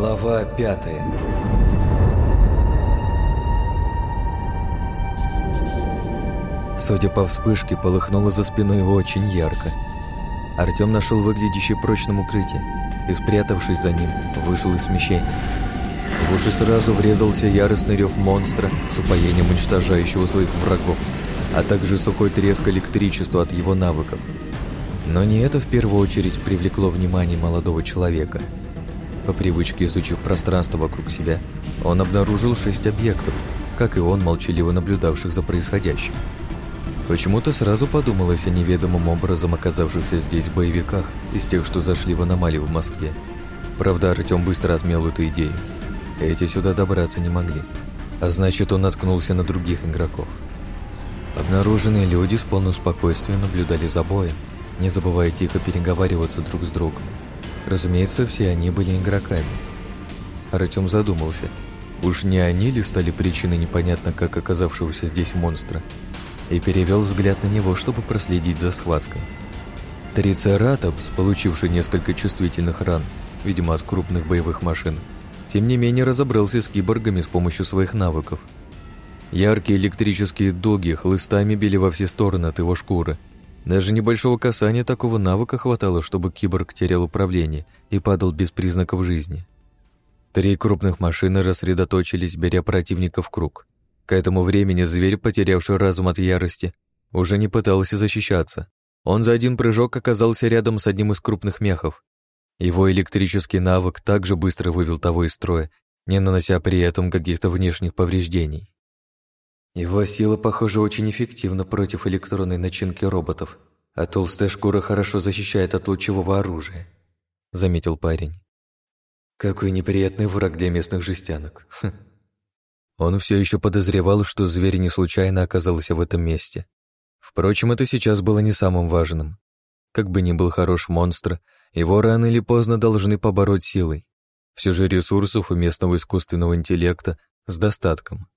Глава пятая Судя по вспышке, полыхнуло за спиной очень ярко. Артём нашел выглядящее прочным укрытие и, спрятавшись за ним, вышел из смещения. В уши сразу врезался яростный рев монстра с упоением уничтожающего своих врагов, а также сухой треск электричества от его навыков. Но не это в первую очередь привлекло внимание молодого человека. По привычке изучив пространство вокруг себя, он обнаружил шесть объектов, как и он, молчаливо наблюдавших за происходящим. Почему-то сразу подумалось о неведомом образом оказавшихся здесь боевиках из тех, что зашли в аномалию в Москве. Правда, Артём быстро отмел эту идею. Эти сюда добраться не могли. А значит, он наткнулся на других игроков. Обнаруженные люди с полным спокойствием наблюдали за боем, не забывая тихо переговариваться друг с другом. Разумеется, все они были игроками. Артём задумался, уж не они ли стали причиной непонятно как оказавшегося здесь монстра, и перевел взгляд на него, чтобы проследить за схваткой. Трицератопс, получивший несколько чувствительных ран, видимо, от крупных боевых машин, тем не менее разобрался с киборгами с помощью своих навыков. Яркие электрические дуги хлыстами били во все стороны от его шкуры. Даже небольшого касания такого навыка хватало, чтобы киборг терял управление и падал без признаков жизни. Три крупных машины рассредоточились, беря противника в круг. К этому времени зверь, потерявший разум от ярости, уже не пытался защищаться. Он за один прыжок оказался рядом с одним из крупных мехов. Его электрический навык также быстро вывел того из строя, не нанося при этом каких-то внешних повреждений. Его сила, похоже, очень эффективна против электронной начинки роботов, а толстая шкура хорошо защищает от лучевого оружия, заметил парень. Какой неприятный враг для местных жестянок. Хм. Он все еще подозревал, что зверь не случайно оказался в этом месте. Впрочем, это сейчас было не самым важным. Как бы ни был хорош монстр, его рано или поздно должны побороть силой. Все же ресурсов у местного искусственного интеллекта с достатком.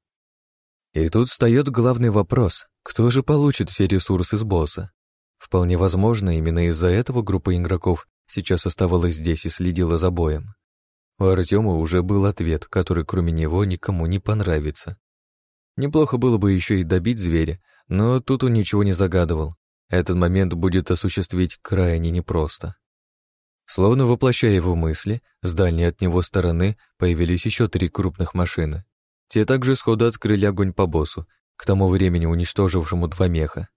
И тут встает главный вопрос, кто же получит все ресурсы с босса? Вполне возможно, именно из-за этого группа игроков сейчас оставалась здесь и следила за боем. У Артема уже был ответ, который кроме него никому не понравится. Неплохо было бы еще и добить зверя, но тут он ничего не загадывал. Этот момент будет осуществить крайне непросто. Словно воплощая его мысли, с дальней от него стороны появились еще три крупных машины. Те также сходу открыли огонь по боссу, к тому времени уничтожившему два меха.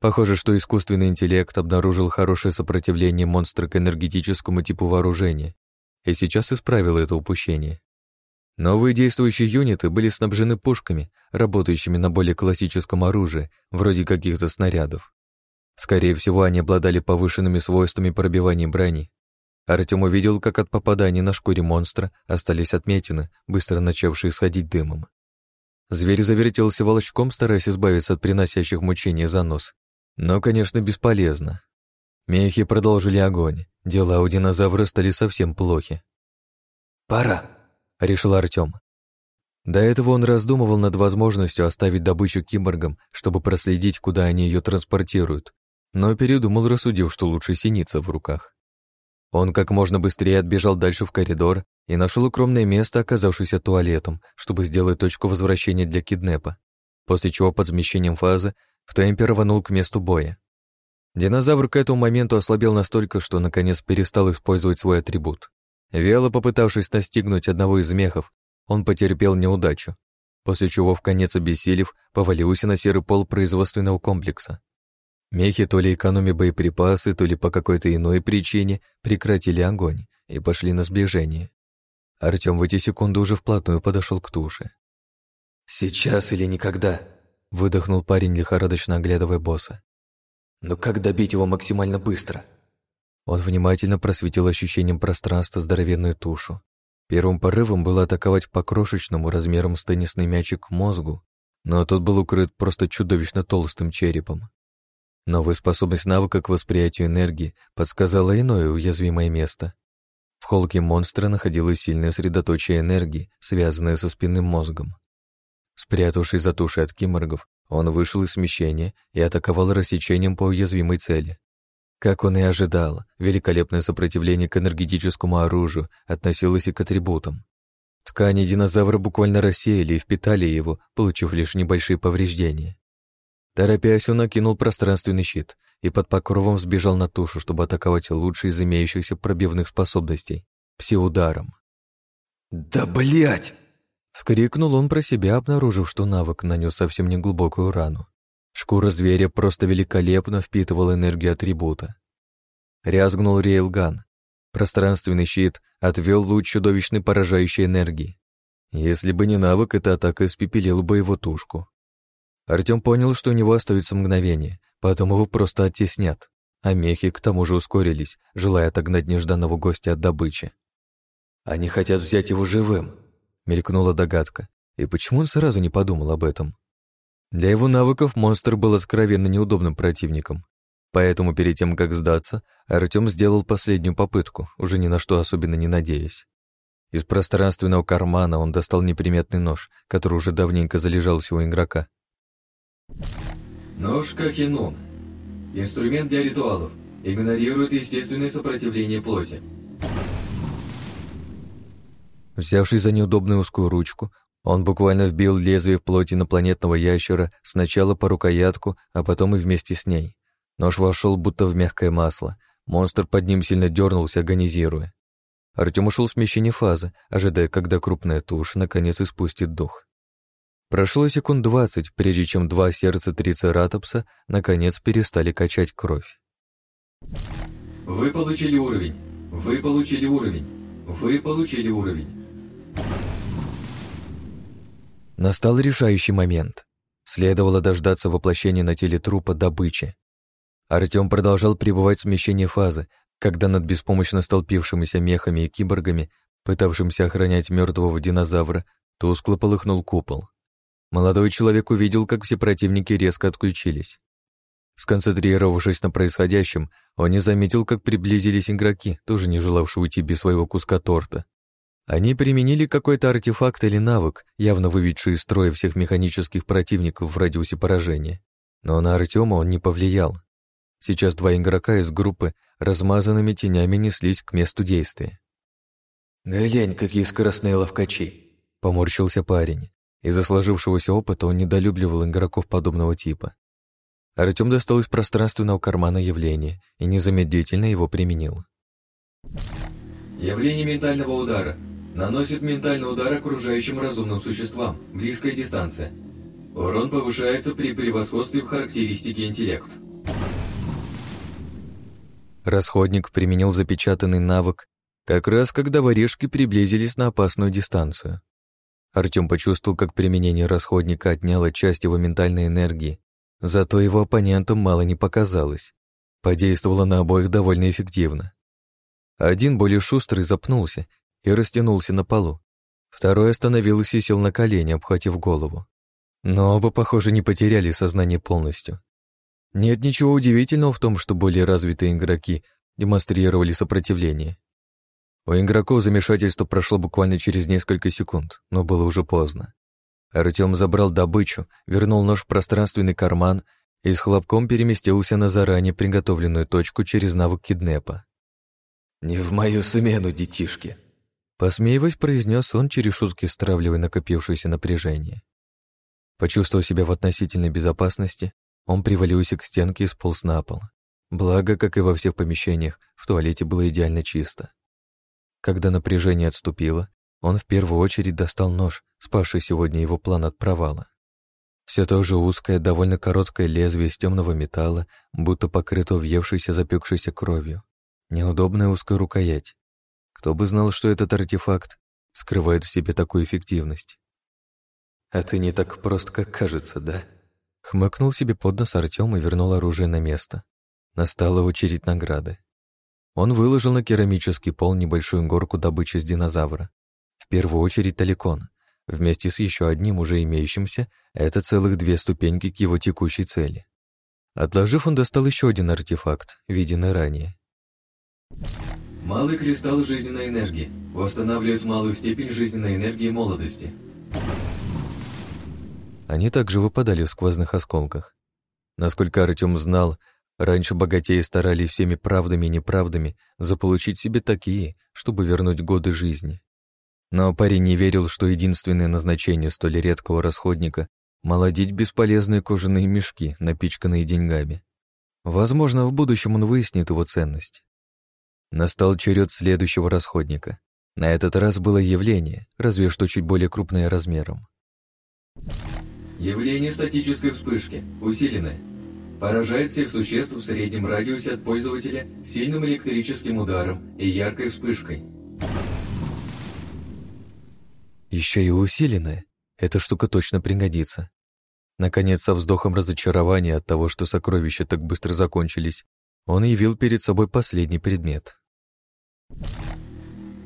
Похоже, что искусственный интеллект обнаружил хорошее сопротивление монстра к энергетическому типу вооружения и сейчас исправил это упущение. Новые действующие юниты были снабжены пушками, работающими на более классическом оружии, вроде каких-то снарядов. Скорее всего, они обладали повышенными свойствами пробивания брони. Артем увидел, как от попаданий на шкуре монстра остались отметины, быстро начавшие сходить дымом. Зверь завертелся волчком, стараясь избавиться от приносящих мучения занос. Но, конечно, бесполезно. Мехи продолжили огонь. Дела у динозавра стали совсем плохи. «Пора», — решил Артём. До этого он раздумывал над возможностью оставить добычу киборгам, чтобы проследить, куда они ее транспортируют, но передумал, рассудив, что лучше синица в руках. Он как можно быстрее отбежал дальше в коридор и нашел укромное место, оказавшееся туалетом, чтобы сделать точку возвращения для киднепа, после чего под смещением фазы в темпе рванул к месту боя. Динозавр к этому моменту ослабел настолько, что наконец перестал использовать свой атрибут. Вяло попытавшись настигнуть одного из мехов, он потерпел неудачу, после чего, в конец обессилев, повалился на серый пол производственного комплекса. Мехи, то ли экономя боеприпасы, то ли по какой-то иной причине, прекратили огонь и пошли на сближение. Артём в эти секунды уже вплотную подошел к туше. «Сейчас или никогда», — выдохнул парень, лихорадочно оглядывая босса. Но как добить его максимально быстро? Он внимательно просветил ощущением пространства здоровенную тушу. Первым порывом было атаковать по крошечному размером с теннисный мячик мозгу, но тот был укрыт просто чудовищно толстым черепом. Новая способность навыка к восприятию энергии подсказала иное уязвимое место. В холке монстра находилось сильное средоточие энергии, связанное со спинным мозгом. Спрятавшись за тушей от киморгов, он вышел из смещения и атаковал рассечением по уязвимой цели. Как он и ожидал, великолепное сопротивление к энергетическому оружию относилось и к атрибутам. Ткани динозавра буквально рассеяли и впитали его, получив лишь небольшие повреждения. Торопясь, он накинул пространственный щит и под покровом сбежал на тушу, чтобы атаковать лучший из имеющихся пробивных способностей — пси-ударом. «Да блять! Вскрикнул он про себя, обнаружив, что навык нанес совсем неглубокую рану. Шкура зверя просто великолепно впитывала энергию атрибута. Рязгнул рейлган. Пространственный щит отвел луч чудовищной поражающей энергии. Если бы не навык, эта атака испепелила бы его тушку. Артем понял, что у него остается мгновение, потом его просто оттеснят, а мехи к тому же ускорились, желая отогнать нежданного гостя от добычи. «Они хотят взять его живым», — мелькнула догадка. И почему он сразу не подумал об этом? Для его навыков монстр был откровенно неудобным противником. Поэтому перед тем, как сдаться, Артем сделал последнюю попытку, уже ни на что особенно не надеясь. Из пространственного кармана он достал неприметный нож, который уже давненько залежался у игрока, Нож Кахинун. Инструмент для ритуалов. Игнорирует естественное сопротивление плоти. Взявшись за неудобную узкую ручку, он буквально вбил лезвие в плоть инопланетного ящера сначала по рукоятку, а потом и вместе с ней. Нож вошел будто в мягкое масло. Монстр под ним сильно дернулся, агонизируя. Артем ушел в смещение фазы, ожидая, когда крупная тушь наконец испустит дух. Прошло секунд двадцать, прежде чем два сердца трицератопса наконец перестали качать кровь. Вы получили уровень. Вы получили уровень. Вы получили уровень. Настал решающий момент. Следовало дождаться воплощения на теле трупа добычи. Артем продолжал пребывать в смещении фазы, когда над беспомощно столпившимися мехами и киборгами, пытавшимся охранять мертвого динозавра, тускло полыхнул купол. Молодой человек увидел, как все противники резко отключились. Сконцентрировавшись на происходящем, он не заметил, как приблизились игроки, тоже не желавшие уйти без своего куска торта. Они применили какой-то артефакт или навык, явно выведший из строя всех механических противников в радиусе поражения. Но на Артема он не повлиял. Сейчас два игрока из группы размазанными тенями неслись к месту действия. «Глянь, какие скоростные ловкачи!» — поморщился парень. Из-за сложившегося опыта он недолюбливал игроков подобного типа. Артем достал из пространственного кармана явление и незамедлительно его применил. Явление ментального удара. Наносит ментальный удар окружающим разумным существам. Близкая дистанция. Урон повышается при превосходстве в характеристике интеллект. Расходник применил запечатанный навык как раз когда воришки приблизились на опасную дистанцию. Артем почувствовал, как применение расходника отняло часть его ментальной энергии, зато его оппонентам мало не показалось. Подействовало на обоих довольно эффективно. Один, более шустрый, запнулся и растянулся на полу. Второй остановился и сел на колени, обхватив голову. Но оба, похоже, не потеряли сознание полностью. Нет ничего удивительного в том, что более развитые игроки демонстрировали сопротивление. У игроков замешательство прошло буквально через несколько секунд, но было уже поздно. Артем забрал добычу, вернул нож в пространственный карман и с хлопком переместился на заранее приготовленную точку через навык киднепа. «Не в мою смену, детишки!» Посмеиваясь, произнес он, через шутки стравливая накопившееся напряжение. Почувствовав себя в относительной безопасности, он привалился к стенке и сполз на пол. Благо, как и во всех помещениях, в туалете было идеально чисто. Когда напряжение отступило, он в первую очередь достал нож, спасший сегодня его план от провала. Все то же узкое, довольно короткое лезвие из темного металла, будто покрыто въевшейся запекшейся кровью. Неудобная узкая рукоять. Кто бы знал, что этот артефакт скрывает в себе такую эффективность. «А ты не так прост, как кажется, да?» Хмыкнул себе под нос Артем и вернул оружие на место. Настала очередь награды. Он выложил на керамический пол небольшую горку добычи с динозавра. В первую очередь таликон. Вместе с еще одним уже имеющимся, это целых две ступеньки к его текущей цели. Отложив, он достал еще один артефакт, виденный ранее. Малый кристалл жизненной энергии. Восстанавливает малую степень жизненной энергии молодости. Они также выпадали в сквозных осколках. Насколько Артем знал, Раньше богатеи старались всеми правдами и неправдами заполучить себе такие, чтобы вернуть годы жизни. Но парень не верил, что единственное назначение столь редкого расходника — молодить бесполезные кожаные мешки, напичканные деньгами. Возможно, в будущем он выяснит его ценность. Настал черед следующего расходника. На этот раз было явление, разве что чуть более крупное размером. Явление статической вспышки, усиленное. Поражает всех существ в среднем радиусе от пользователя сильным электрическим ударом и яркой вспышкой. Еще и усиленное. Эта штука точно пригодится. Наконец, со вздохом разочарования от того, что сокровища так быстро закончились, он явил перед собой последний предмет.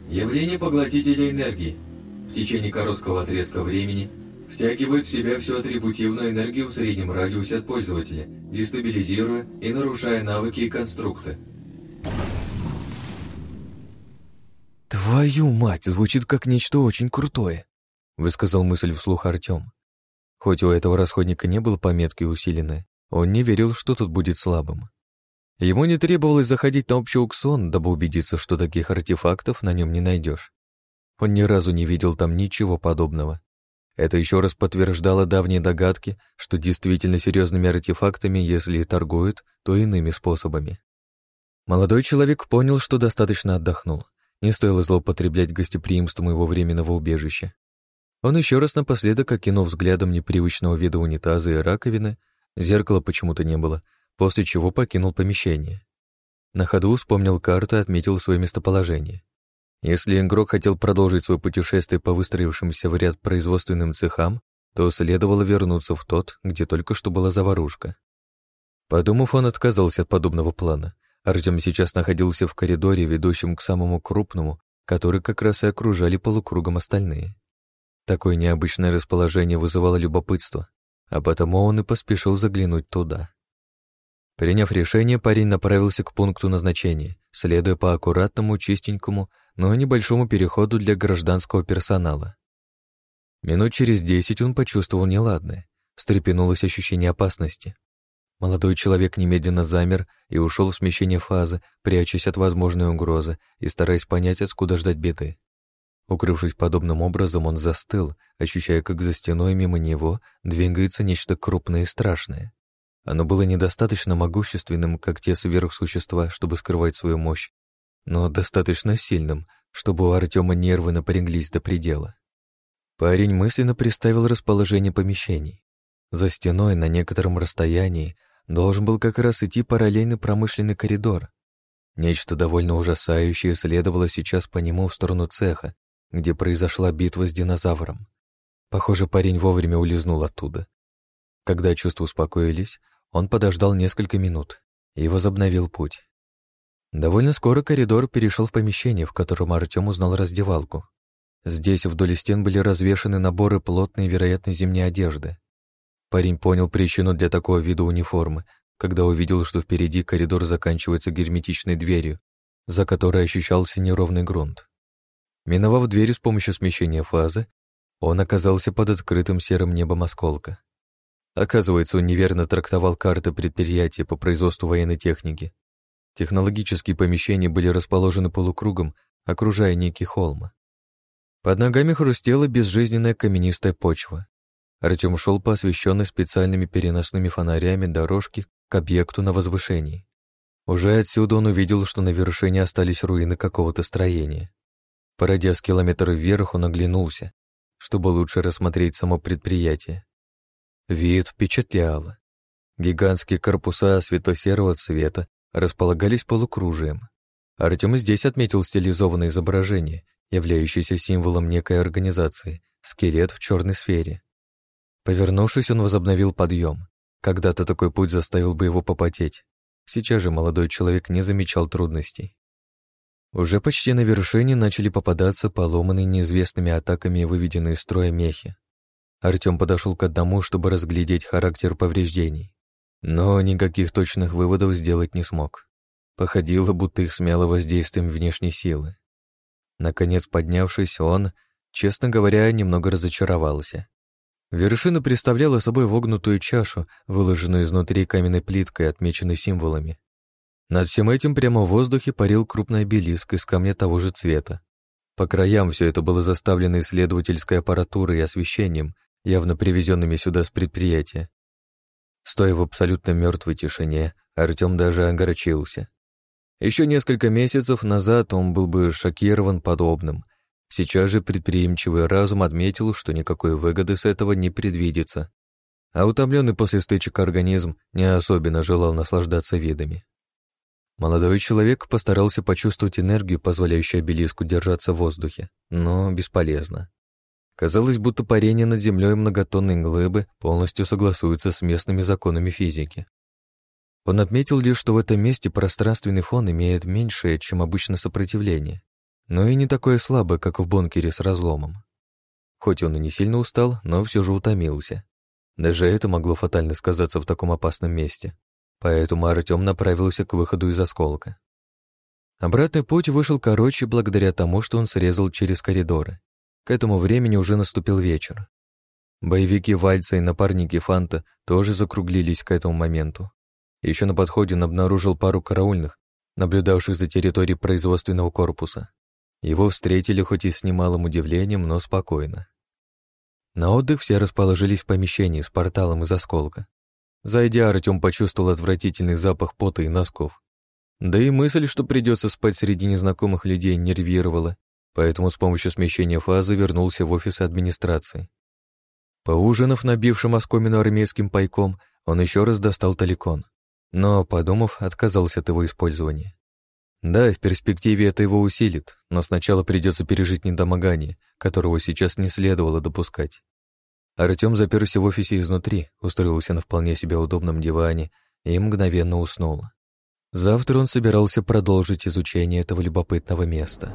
Явление поглотителя энергии. В течение короткого отрезка времени втягивает в себя всю атрибутивную энергию в среднем радиусе от пользователя, дестабилизируя и нарушая навыки и конструкты. «Твою мать, звучит как нечто очень крутое», — высказал мысль вслух Артем. Хоть у этого расходника не было пометки усиленной, он не верил, что тут будет слабым. Ему не требовалось заходить на общий аукцион, дабы убедиться, что таких артефактов на нем не найдешь. Он ни разу не видел там ничего подобного. Это еще раз подтверждало давние догадки, что действительно серьезными артефактами, если и торгуют, то иными способами. Молодой человек понял, что достаточно отдохнул. Не стоило злоупотреблять гостеприимством его временного убежища. Он еще раз напоследок окинул взглядом непривычного вида унитаза и раковины, зеркала почему-то не было, после чего покинул помещение. На ходу вспомнил карту и отметил свое местоположение. Если игрок хотел продолжить свое путешествие по выстроившимся в ряд производственным цехам, то следовало вернуться в тот, где только что была заварушка. Подумав, он отказался от подобного плана. Артем сейчас находился в коридоре, ведущем к самому крупному, который как раз и окружали полукругом остальные. Такое необычное расположение вызывало любопытство, а потому он и поспешил заглянуть туда. Приняв решение, парень направился к пункту назначения, следуя по аккуратному, чистенькому, но небольшому переходу для гражданского персонала. Минут через десять он почувствовал неладное, встрепенулось ощущение опасности. Молодой человек немедленно замер и ушел в смещение фазы, прячась от возможной угрозы и стараясь понять, откуда ждать беды. Укрывшись подобным образом, он застыл, ощущая, как за стеной мимо него двигается нечто крупное и страшное. Оно было недостаточно могущественным, как те сверхсущества, чтобы скрывать свою мощь, но достаточно сильным, чтобы у Артема нервы напряглись до предела. Парень мысленно представил расположение помещений. За стеной на некотором расстоянии должен был как раз идти параллельный промышленный коридор. Нечто довольно ужасающее следовало сейчас по нему в сторону цеха, где произошла битва с динозавром. Похоже, парень вовремя улизнул оттуда. Когда чувства успокоились, он подождал несколько минут и возобновил путь. Довольно скоро коридор перешел в помещение, в котором Артем узнал раздевалку. Здесь вдоль стен были развешаны наборы плотной, вероятно, зимней одежды. Парень понял причину для такого вида униформы, когда увидел, что впереди коридор заканчивается герметичной дверью, за которой ощущался неровный грунт. Миновав дверь с помощью смещения фазы, он оказался под открытым серым небом осколка. Оказывается, он неверно трактовал карты предприятия по производству военной техники. Технологические помещения были расположены полукругом, окружая некий холм. Под ногами хрустела безжизненная каменистая почва. Артем шел по освещенной специальными переносными фонарями дорожке к объекту на возвышении. Уже отсюда он увидел, что на вершине остались руины какого-то строения. Пройдя с километр вверх, он оглянулся, чтобы лучше рассмотреть само предприятие. Вид впечатлял. Гигантские корпуса светло-серого цвета располагались полукружием. Артем и здесь отметил стилизованное изображение, являющееся символом некой организации, скелет в черной сфере. Повернувшись, он возобновил подъем. Когда-то такой путь заставил бы его попотеть. Сейчас же молодой человек не замечал трудностей. Уже почти на вершине начали попадаться поломанные неизвестными атаками выведенные из строя мехи. Артем подошел к одному, чтобы разглядеть характер повреждений. Но никаких точных выводов сделать не смог. Походило, будто их смело воздействием внешней силы. Наконец, поднявшись, он, честно говоря, немного разочаровался. Вершина представляла собой вогнутую чашу, выложенную изнутри каменной плиткой, отмеченной символами. Над всем этим прямо в воздухе парил крупный обелиск из камня того же цвета. По краям все это было заставлено исследовательской аппаратурой и освещением, явно привезенными сюда с предприятия. Стоя в абсолютно мертвой тишине, Артем даже огорчился. Еще несколько месяцев назад он был бы шокирован подобным. Сейчас же предприимчивый разум отметил, что никакой выгоды с этого не предвидится. А утомленный после стычек организм не особенно желал наслаждаться видами. Молодой человек постарался почувствовать энергию, позволяющую обелиску держаться в воздухе, но бесполезно. Казалось, будто парение над землей многотонной глыбы полностью согласуется с местными законами физики. Он отметил лишь, что в этом месте пространственный фон имеет меньшее, чем обычно сопротивление, но и не такое слабое, как в бункере с разломом. Хоть он и не сильно устал, но все же утомился. Даже это могло фатально сказаться в таком опасном месте. Поэтому Артем направился к выходу из осколка. Обратный путь вышел короче благодаря тому, что он срезал через коридоры. К этому времени уже наступил вечер. Боевики Вальца и напарники Фанта тоже закруглились к этому моменту. Еще на подходе он обнаружил пару караульных, наблюдавших за территорией производственного корпуса. Его встретили хоть и с немалым удивлением, но спокойно. На отдых все расположились в помещении с порталом из осколка. Зайдя, Артем почувствовал отвратительный запах пота и носков. Да и мысль, что придется спать среди незнакомых людей, нервировала, поэтому с помощью смещения фазы вернулся в офис администрации. Поужинав набившим оскомину армейским пайком, он еще раз достал таликон, но, подумав, отказался от его использования. Да, в перспективе это его усилит, но сначала придется пережить недомогание, которого сейчас не следовало допускать. Артем заперся в офисе изнутри, устроился на вполне себе удобном диване и мгновенно уснул. Завтра он собирался продолжить изучение этого любопытного места.